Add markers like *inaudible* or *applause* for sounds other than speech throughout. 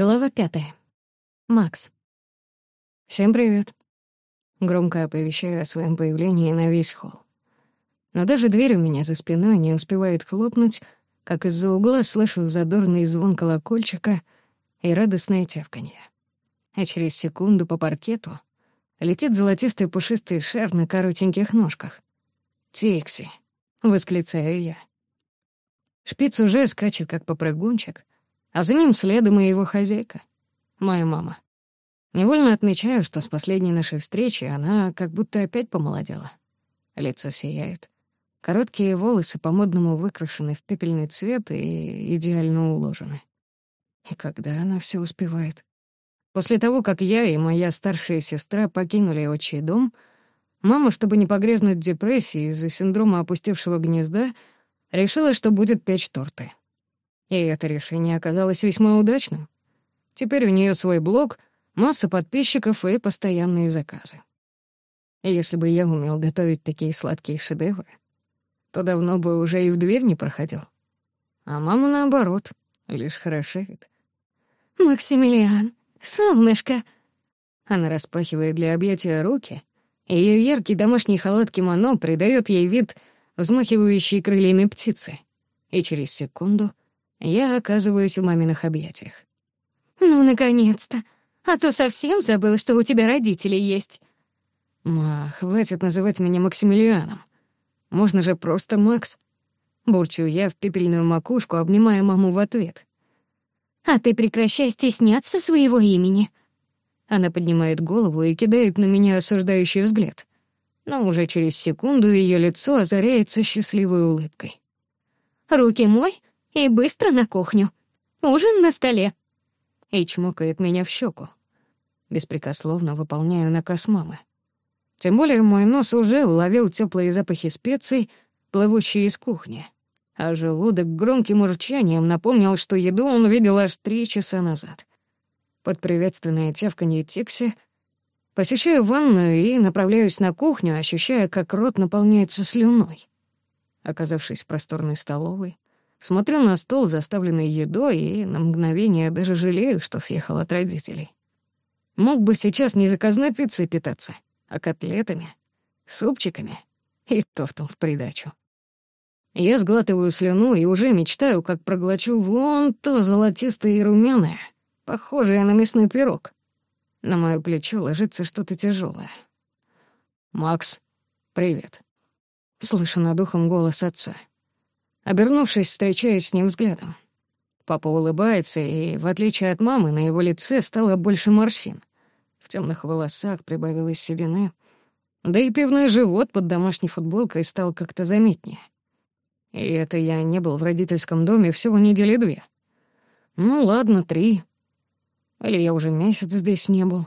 Глава пятая. Макс. «Всем привет». Громко оповещаю о своем появлении на весь холл. Но даже дверь у меня за спиной не успевает хлопнуть, как из-за угла слышу задорный звон колокольчика и радостное тявканье. А через секунду по паркету летит золотистый пушистый шар на коротеньких ножках. «Тикси!» — восклицаю я. Шпиц уже скачет, как попрыгунчик — а за ним следом и его хозяйка, моя мама. Невольно отмечаю, что с последней нашей встречи она как будто опять помолодела. Лицо сияет. Короткие волосы по-модному выкрашены в пепельный цвет и идеально уложены. И когда она все успевает? После того, как я и моя старшая сестра покинули отчий дом, мама, чтобы не погрязнуть в депрессии из-за синдрома опустевшего гнезда, решила, что будет печь торты. И это решение оказалось весьма удачным. Теперь у нее свой блог, масса подписчиков и постоянные заказы. И если бы я умел готовить такие сладкие шедевры, то давно бы уже и в дверь не проходил. А мама, наоборот, лишь хорошеет. «Максимилиан, солнышко!» Она распахивает для объятия руки, и её яркий домашний халат кимоно придает ей вид взмахивающей крыльями Я оказываюсь у маминых объятиях. «Ну, наконец-то! А то совсем забыла, что у тебя родители есть!» «Ма, хватит называть меня Максимилианом. Можно же просто Макс!» Бурчу я в пепельную макушку, обнимая маму в ответ. «А ты прекращай стесняться своего имени!» Она поднимает голову и кидает на меня осуждающий взгляд. Но уже через секунду ее лицо озаряется счастливой улыбкой. «Руки мой, и быстро на кухню. Ужин на столе». И чмокает меня в щеку. Беспрекословно выполняю наказ мамы. Тем более мой нос уже уловил теплые запахи специй, плывущие из кухни, а желудок громким урчанием напомнил, что еду он видел аж три часа назад. Под приветственное тявканье Тикси посещаю ванную и направляюсь на кухню, ощущая, как рот наполняется слюной. Оказавшись в просторной столовой, Смотрю на стол, заставленный едой, и на мгновение даже жалею, что съехал от родителей. Мог бы сейчас не заказной пиццей питаться, а котлетами, супчиками и тортом в придачу. Я сглатываю слюну и уже мечтаю, как проглочу вон то золотистое и румяное, похожее на мясной пирог. На моё плечо ложится что-то тяжёлое. «Макс, привет». Слышу над ухом голос отца обернувшись, встречаясь с ним взглядом. Папа улыбается, и, в отличие от мамы, на его лице стало больше морщин. В темных волосах прибавилось седины. Да и пивной живот под домашней футболкой стал как-то заметнее. И это я не был в родительском доме всего недели две. Ну, ладно, три. Или я уже месяц здесь не был.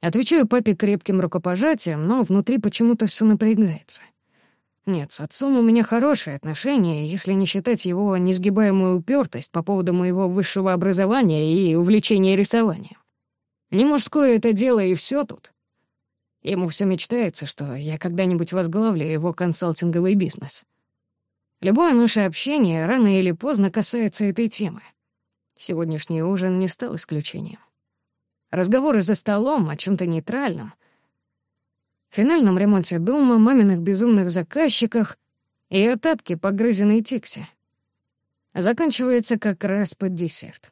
Отвечаю папе крепким рукопожатием, но внутри почему-то все напрягается — нет, с отцом у меня хорошие отношения, если не считать его несгибаемую упертость по поводу моего высшего образования и увлечения рисованием. Не мужское это дело, и все тут. Ему все мечтается, что я когда-нибудь возглавлю его консалтинговый бизнес. Любое наше общение рано или поздно касается этой темы. Сегодняшний ужин не стал исключением. Разговоры за столом о чем то нейтральном — финальном ремонте дома, маминых безумных заказчиках и о тапке погрызенной тиксе. Заканчивается как раз под десерт.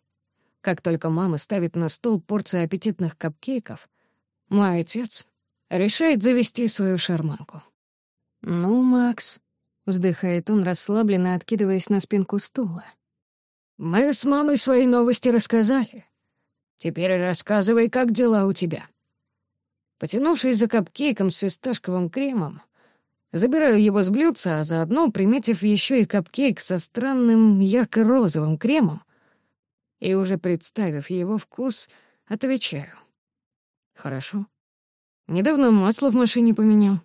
Как только мама ставит на стол порцию аппетитных капкейков, мой отец решает завести свою шарманку. «Ну, Макс», — вздыхает он, расслабленно откидываясь на спинку стула. «Мы с мамой свои новости рассказали. Теперь рассказывай, как дела у тебя». Потянувшись за капкейком с фисташковым кремом, забираю его с блюдца, а заодно, приметив еще и капкейк со странным ярко-розовым кремом, и уже представив его вкус, отвечаю. «Хорошо. Недавно масло в машине поменял».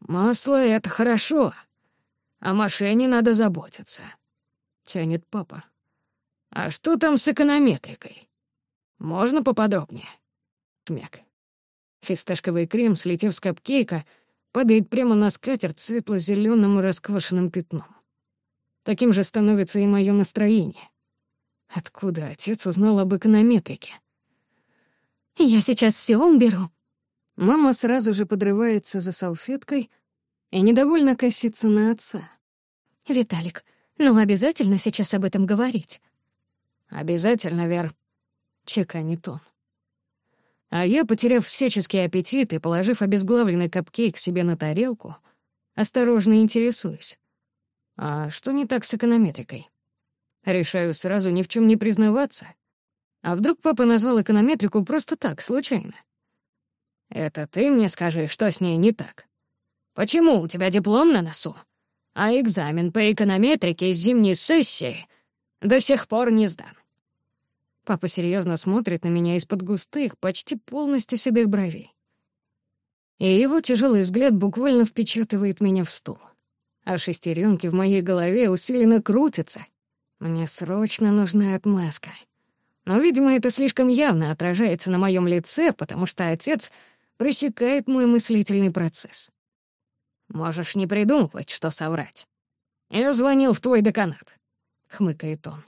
«Масло — это хорошо, о машине надо заботиться», — тянет папа. «А что там с эконометрикой? Можно поподробнее?» Шмяк. Фисташковый крем, слетев с капкейка, падает прямо на скатерть светло зеленым расквашенным пятном. Таким же становится и моё настроение. Откуда отец узнал об эконометрике? «Я сейчас все уберу». Мама сразу же подрывается за салфеткой и недовольно косится на отца. «Виталик, ну обязательно сейчас об этом говорить?» «Обязательно, Вер», — чеканит он. А я, потеряв всяческий аппетит и положив обезглавленный капкейк себе на тарелку, осторожно интересуюсь. А что не так с эконометрикой? Решаю сразу ни в чем не признаваться. А вдруг папа назвал эконометрику просто так, случайно? Это ты мне скажи, что с ней не так. Почему у тебя диплом на носу, а экзамен по эконометрике с зимней сессии до сих пор не сдан? Папа серьезно смотрит на меня из-под густых, почти полностью седых бровей. И его тяжелый взгляд буквально впечатывает меня в стул. А шестеренки в моей голове усиленно крутятся. Мне срочно нужна отмазка. Но, видимо, это слишком явно отражается на моем лице, потому что отец пресекает мой мыслительный процесс. «Можешь не придумывать, что соврать. Я звонил в твой деканат», — хмыкает он.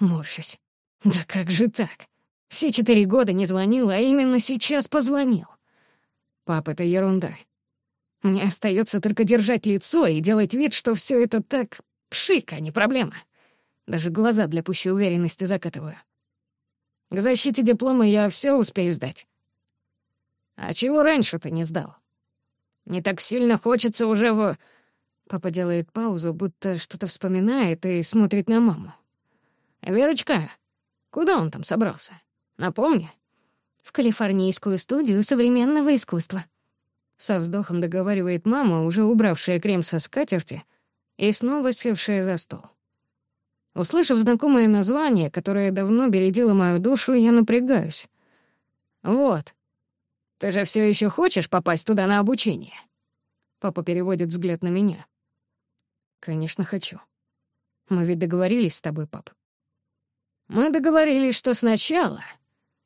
Морщусь. *laughs* Да как же так? Все четыре года не звонил, а именно сейчас позвонил. Пап, это ерунда. Мне остается только держать лицо и делать вид, что все это так пшик, а не проблема. Даже глаза для пущей уверенности закатываю. К защите диплома я все успею сдать. А чего раньше ты не сдал? Не так сильно хочется уже в... Папа делает паузу, будто что-то вспоминает и смотрит на маму. «Верочка, Куда он там собрался? Напомни. В калифорнийскую студию современного искусства. Со вздохом договаривает мама, уже убравшая крем со скатерти и снова севшая за стол. Услышав знакомое название, которое давно бередило мою душу, я напрягаюсь. «Вот. Ты же все еще хочешь попасть туда на обучение?» Папа переводит взгляд на меня. «Конечно, хочу. Мы ведь договорились с тобой, пап. Мы договорились, что сначала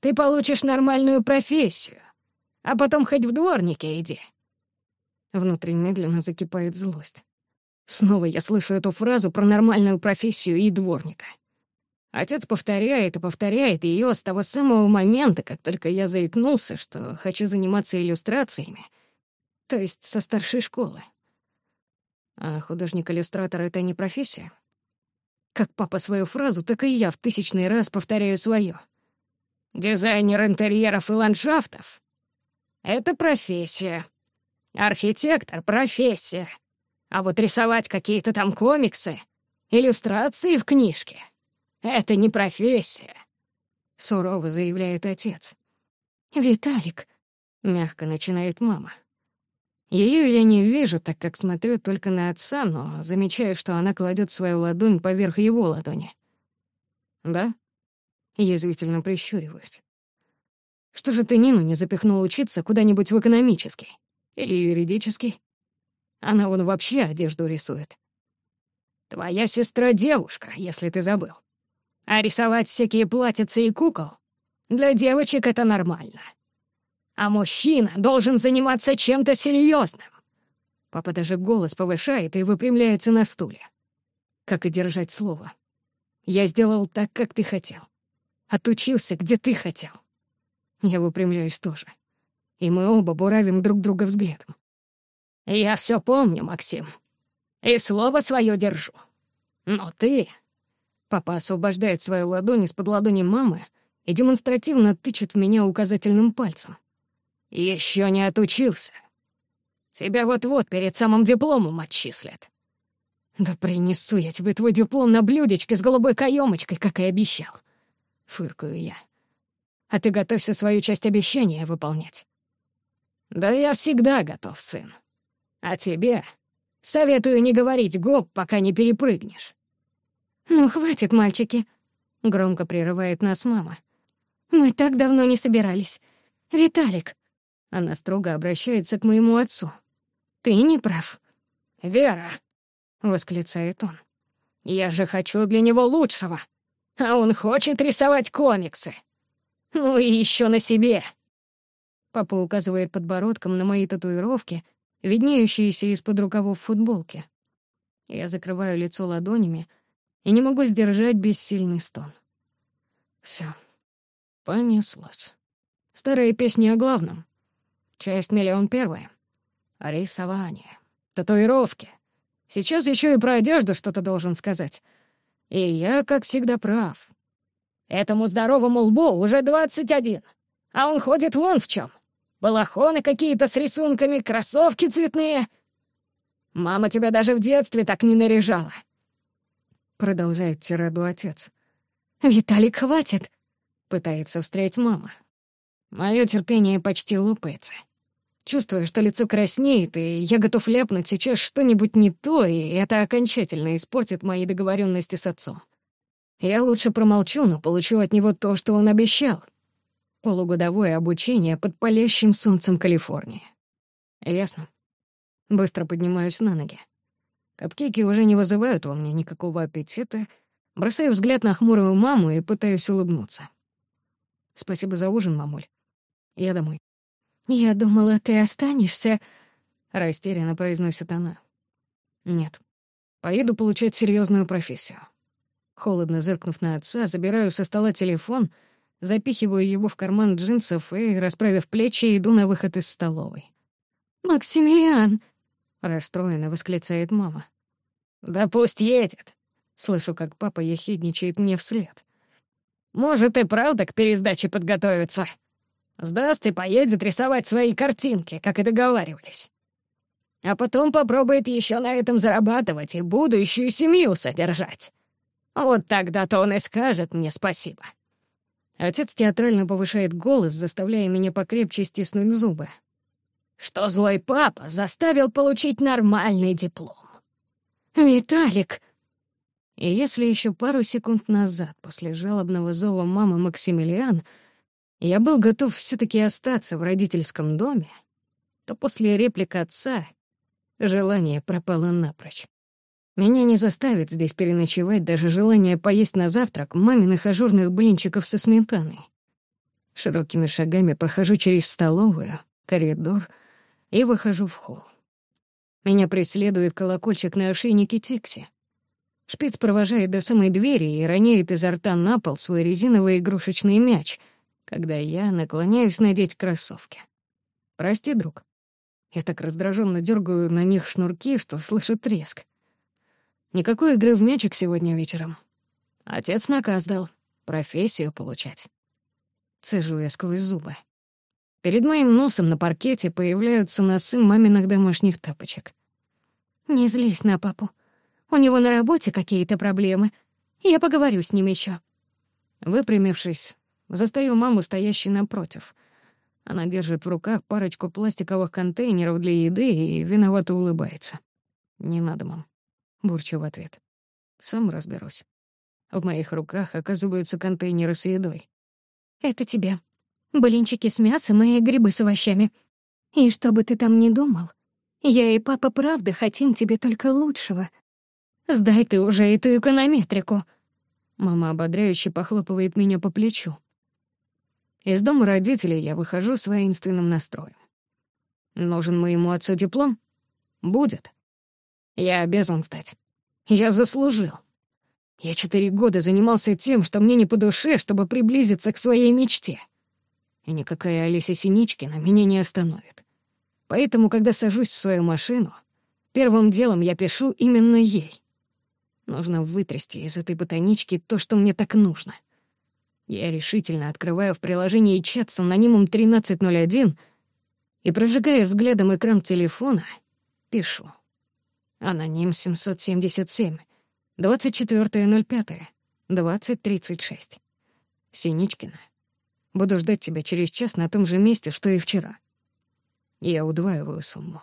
ты получишь нормальную профессию, а потом хоть в дворнике иди». Внутри медленно закипает злость. Снова я слышу эту фразу про нормальную профессию и дворника. Отец повторяет и повторяет ее с того самого момента, как только я заикнулся, что хочу заниматься иллюстрациями, то есть со старшей школы. А художник-иллюстратор — это не профессия? как папа свою фразу, так и я в тысячный раз повторяю свое. Дизайнер интерьеров и ландшафтов — это профессия. Архитектор — профессия. А вот рисовать какие-то там комиксы, иллюстрации в книжке — это не профессия, — сурово заявляет отец. «Виталик», — мягко начинает мама, — ее я не вижу, так как смотрю только на отца, но замечаю, что она кладет свою ладонь поверх его ладони. «Да?» — язвительно прищуриваюсь. «Что же ты Нину не запихнул учиться куда-нибудь в экономический или юридический? Она вон вообще одежду рисует. Твоя сестра девушка, если ты забыл. А рисовать всякие платьицы и кукол? Для девочек это нормально» а мужчина должен заниматься чем-то серьезным. Папа даже голос повышает и выпрямляется на стуле. Как и держать слово. Я сделал так, как ты хотел. Отучился, где ты хотел. Я выпрямляюсь тоже. И мы оба буравим друг друга взглядом. Я все помню, Максим. И слово свое держу. Но ты... Папа освобождает свою ладонь из-под ладони мамы и демонстративно тычет в меня указательным пальцем. Еще не отучился. Тебя вот-вот перед самым дипломом отчислят. Да принесу я тебе твой диплом на блюдечке с голубой каемочкой, как и обещал. Фыркаю я. А ты готовься свою часть обещания выполнять. Да я всегда готов, сын. А тебе советую не говорить гоп, пока не перепрыгнешь. Ну, хватит, мальчики. Громко прерывает нас мама. Мы так давно не собирались. Виталик, она строго обращается к моему отцу. «Ты не прав». «Вера!» — восклицает он. «Я же хочу для него лучшего. А он хочет рисовать комиксы. Ну и еще на себе». Папа указывает подбородком на мои татуировки, виднеющиеся из-под рукавов футболки. Я закрываю лицо ладонями и не могу сдержать бессильный стон. Все, Понеслось. Старая песня о главном. Часть миллион первая. Рисование. Татуировки. Сейчас еще и про одежду что-то должен сказать. И я, как всегда, прав. Этому здоровому лбу уже двадцать один, а он ходит вон в чем. Балахоны какие-то с рисунками, кроссовки цветные. Мама тебя даже в детстве так не наряжала. Продолжает тираду отец. «Виталик, хватит!» — пытается встретить мама. Мое терпение почти лопается. Чувствуя, что лицо краснеет, и я готов ляпнуть сейчас что-нибудь не то, и это окончательно испортит мои договоренности с отцом. Я лучше промолчу, но получу от него то, что он обещал. Полугодовое обучение под палящим солнцем Калифорнии. Ясно. Быстро поднимаюсь на ноги. Капкейки уже не вызывают во мне никакого аппетита. Бросаю взгляд на хмурую маму и пытаюсь улыбнуться. Спасибо за ужин, мамуль. Я домой. «Я думала, ты останешься», — растерянно произносит она. «Нет. Поеду получать серьезную профессию». Холодно зыркнув на отца, забираю со стола телефон, запихиваю его в карман джинсов и, расправив плечи, иду на выход из столовой. «Максимилиан!» — расстроенно восклицает мама. «Да пусть едет!» — слышу, как папа ехидничает мне вслед. «Может, и правда к пересдаче подготовиться. Сдаст и поедет рисовать свои картинки, как и договаривались. А потом попробует еще на этом зарабатывать и будущую семью содержать. Вот тогда-то он и скажет мне спасибо. Отец театрально повышает голос, заставляя меня покрепче стиснуть зубы. Что злой папа заставил получить нормальный диплом. «Виталик!» И если еще пару секунд назад после жалобного зова мамы Максимилиан я был готов все таки остаться в родительском доме, то после реплик отца желание пропало напрочь. Меня не заставит здесь переночевать даже желание поесть на завтрак маминых ажурных блинчиков со сметаной. Широкими шагами прохожу через столовую, коридор — и выхожу в холл. Меня преследует колокольчик на ошейнике Тикси. Шпиц провожает до самой двери и роняет изо когда я наклоняюсь надеть кроссовки. «Прости, друг». Я так раздраженно дергаю на них шнурки, что слышу треск. Никакой игры в мячик сегодня вечером. Отец наказ дал. Профессию получать. Цежу я сквозь зубы. Перед моим носом на паркете появляются носы маминых домашних тапочек. «Не злись на папу. У него на работе какие-то проблемы. Я поговорю с ним еще. Выпрямившись, Застаю маму, стоящей напротив. Она держит в руках парочку пластиковых контейнеров для еды и виновато улыбается. «Не надо, мам», — бурчу в ответ. «Сам разберусь». В моих руках оказываются контейнеры с едой. «Это тебе. Блинчики с мясом и грибы с овощами. И что бы ты там ни думал, я и папа правда хотим тебе только лучшего. Сдай ты уже эту эконометрику». Мама ободряюще похлопывает меня по плечу. Из дома родителей я выхожу с воинственным настроем. Нужен моему отцу диплом? Будет. Я обязан стать. Я заслужил. Я четыре года занимался тем, что мне не по душе, чтобы приблизиться к своей мечте — и никакая Олеся Синичкина меня не остановит. Поэтому, когда сажусь в свою машину, первым делом я пишу именно ей. Нужно вытрясти из этой ботанички то, что мне так нужно. Я решительно открываю в приложении чат с анонимом 1301 и, прожигая взглядом экран телефона, пишу. Аноним 777, 24.05, 20.36. Синичкина. Буду ждать тебя через час на том же месте, что и вчера. Я удваиваю сумму.